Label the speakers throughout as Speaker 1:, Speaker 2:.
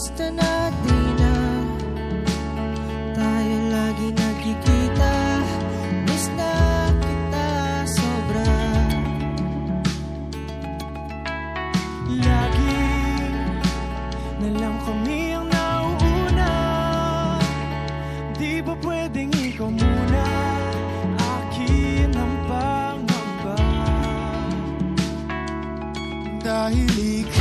Speaker 1: basta na di na. Tayo lagi nagkikita. Miss kita sobra.
Speaker 2: Lagi na lang kami ang nauuna. Di ba pwedeng ikaw muna? Akin ang pangamba. Dahil ikaw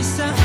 Speaker 1: be so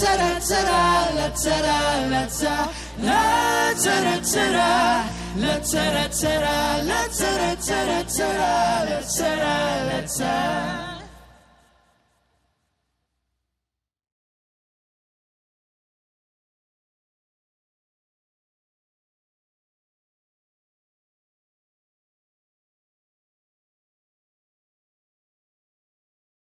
Speaker 1: zara zara la zara la zara la zara zara la zara zara la zara zara zara la zara la zara